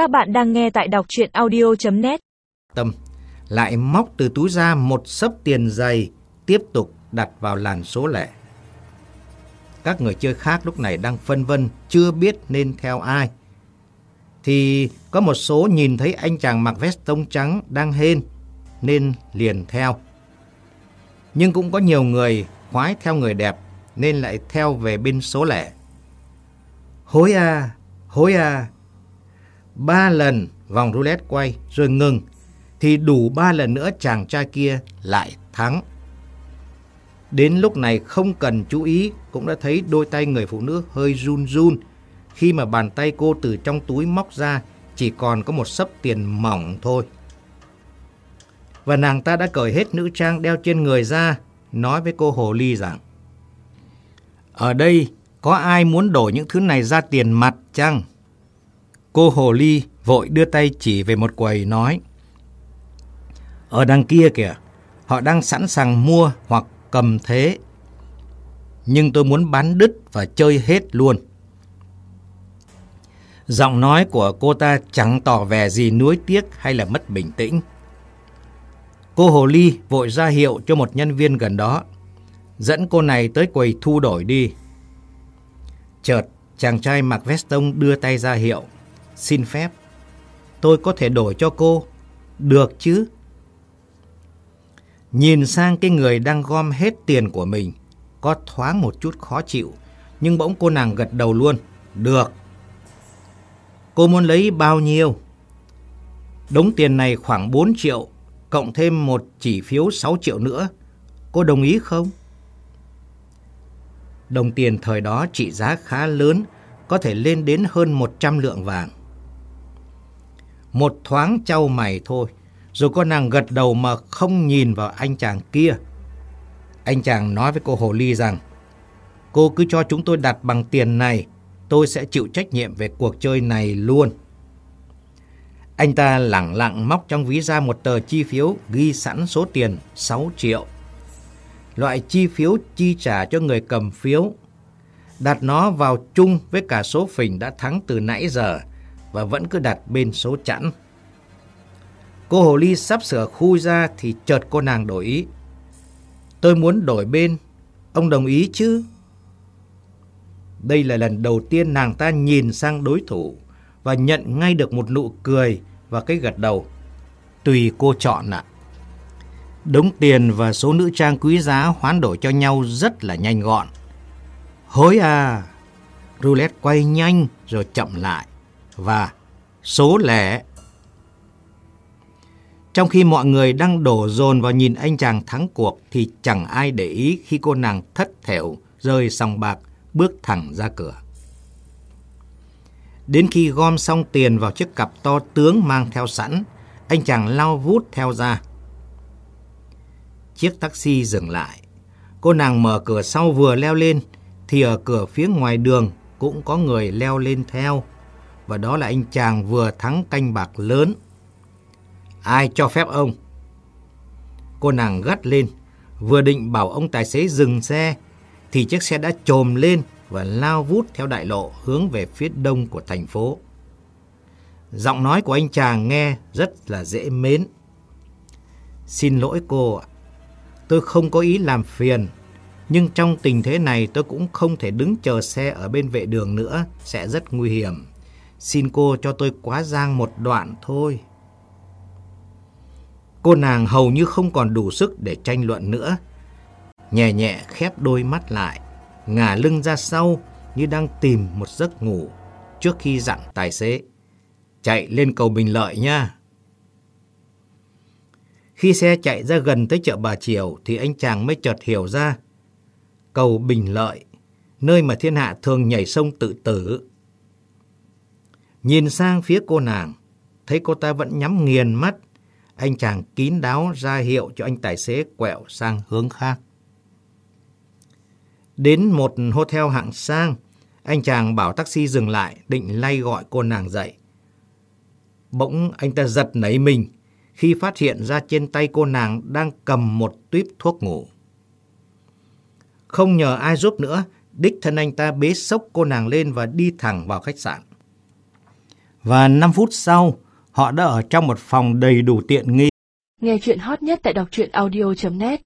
Các bạn đang nghe tại đọc chuyện audio.net Tâm lại móc từ túi ra một sấp tiền dày tiếp tục đặt vào làn số lẻ. Các người chơi khác lúc này đang phân vân chưa biết nên theo ai. Thì có một số nhìn thấy anh chàng mặc vest tông trắng đang hên nên liền theo. Nhưng cũng có nhiều người khoái theo người đẹp nên lại theo về bên số lẻ. Hối à, hối à. Ba lần vòng roulette quay rồi ngừng thì đủ ba lần nữa chàng trai kia lại thắng. Đến lúc này không cần chú ý cũng đã thấy đôi tay người phụ nữ hơi run run khi mà bàn tay cô từ trong túi móc ra chỉ còn có một sấp tiền mỏng thôi. Và nàng ta đã cởi hết nữ trang đeo trên người ra, nói với cô Hồ Ly rằng Ở đây có ai muốn đổi những thứ này ra tiền mặt chăng? Cô Hồ Ly vội đưa tay chỉ về một quầy nói Ở đằng kia kìa, họ đang sẵn sàng mua hoặc cầm thế. Nhưng tôi muốn bán đứt và chơi hết luôn. Giọng nói của cô ta chẳng tỏ vẻ gì nuối tiếc hay là mất bình tĩnh. Cô Hồ Ly vội ra hiệu cho một nhân viên gần đó. Dẫn cô này tới quầy thu đổi đi. Chợt, chàng trai mặc vest tông đưa tay ra hiệu. Xin phép, tôi có thể đổi cho cô. Được chứ? Nhìn sang cái người đang gom hết tiền của mình, có thoáng một chút khó chịu, nhưng bỗng cô nàng gật đầu luôn. Được. Cô muốn lấy bao nhiêu? Đống tiền này khoảng 4 triệu, cộng thêm một chỉ phiếu 6 triệu nữa. Cô đồng ý không? Đồng tiền thời đó trị giá khá lớn, có thể lên đến hơn 100 lượng vàng. Một thoáng trao mày thôi, rồi cô nàng gật đầu mà không nhìn vào anh chàng kia. Anh chàng nói với cô Hồ Ly rằng, cô cứ cho chúng tôi đặt bằng tiền này, tôi sẽ chịu trách nhiệm về cuộc chơi này luôn. Anh ta lẳng lặng móc trong ví ra một tờ chi phiếu ghi sẵn số tiền 6 triệu. Loại chi phiếu chi trả cho người cầm phiếu. Đặt nó vào chung với cả số phình đã thắng từ nãy giờ và vẫn cứ đặt bên số chẵn. Cô Hồ Ly sắp sửa khui ra thì chợt cô nàng đổi ý. Tôi muốn đổi bên, ông đồng ý chứ? Đây là lần đầu tiên nàng ta nhìn sang đối thủ và nhận ngay được một nụ cười và cái gật đầu. Tùy cô chọn ạ. Đống tiền và số nữ trang quý giá hoán đổi cho nhau rất là nhanh gọn. Hối à! Roulette quay nhanh rồi chậm lại. Và số lẻ. Trong khi mọi người đang đổ dồn vào nhìn anh chàng thắng cuộc thì chẳng ai để ý khi cô nàng thất thểu rơi sòng bạc bước thẳng ra cửa. Đến khi gom xong tiền vào chiếc cặp to tướng mang theo sẵn, anh chàng lao vút theo ra. Chiếc taxi dừng lại. Cô nàng mở cửa sau vừa leo lên, thì ở cửa phía ngoài đường cũng có người leo lên theo. Và đó là anh chàng vừa thắng canh bạc lớn. Ai cho phép ông? Cô nàng gắt lên, vừa định bảo ông tài xế dừng xe, thì chiếc xe đã trồm lên và lao vút theo đại lộ hướng về phía đông của thành phố. Giọng nói của anh chàng nghe rất là dễ mến. Xin lỗi cô ạ. Tôi không có ý làm phiền. Nhưng trong tình thế này tôi cũng không thể đứng chờ xe ở bên vệ đường nữa. Sẽ rất nguy hiểm. Xin cô cho tôi quá giang một đoạn thôi. Cô nàng hầu như không còn đủ sức để tranh luận nữa. Nhẹ nhẹ khép đôi mắt lại ngả lưng ra sau như đang tìm một giấc ngủ trước khi dặn tài xế. Chạy lên cầu Bình Lợi nha. Khi xe chạy ra gần tới chợ Bà Triều thì anh chàng mới chợt hiểu ra. Cầu Bình Lợi, nơi mà thiên hạ thường nhảy sông tự tử. Nhìn sang phía cô nàng, thấy cô ta vẫn nhắm nghiền mắt. Anh chàng kín đáo ra hiệu cho anh tài xế quẹo sang hướng khác. Đến một hotel hạng sang, anh chàng bảo taxi dừng lại, định lay gọi cô nàng dậy. Bỗng anh ta giật nảy mình khi phát hiện ra trên tay cô nàng đang cầm một tuyếp thuốc ngủ. Không nhờ ai giúp nữa, đích thân anh ta bế sốc cô nàng lên và đi thẳng vào khách sạn. Và 5 phút sau, họ đã ở trong một phòng đầy đủ tiện nghi. Nghe chuyện hot nhất tại đọc truyện audio.net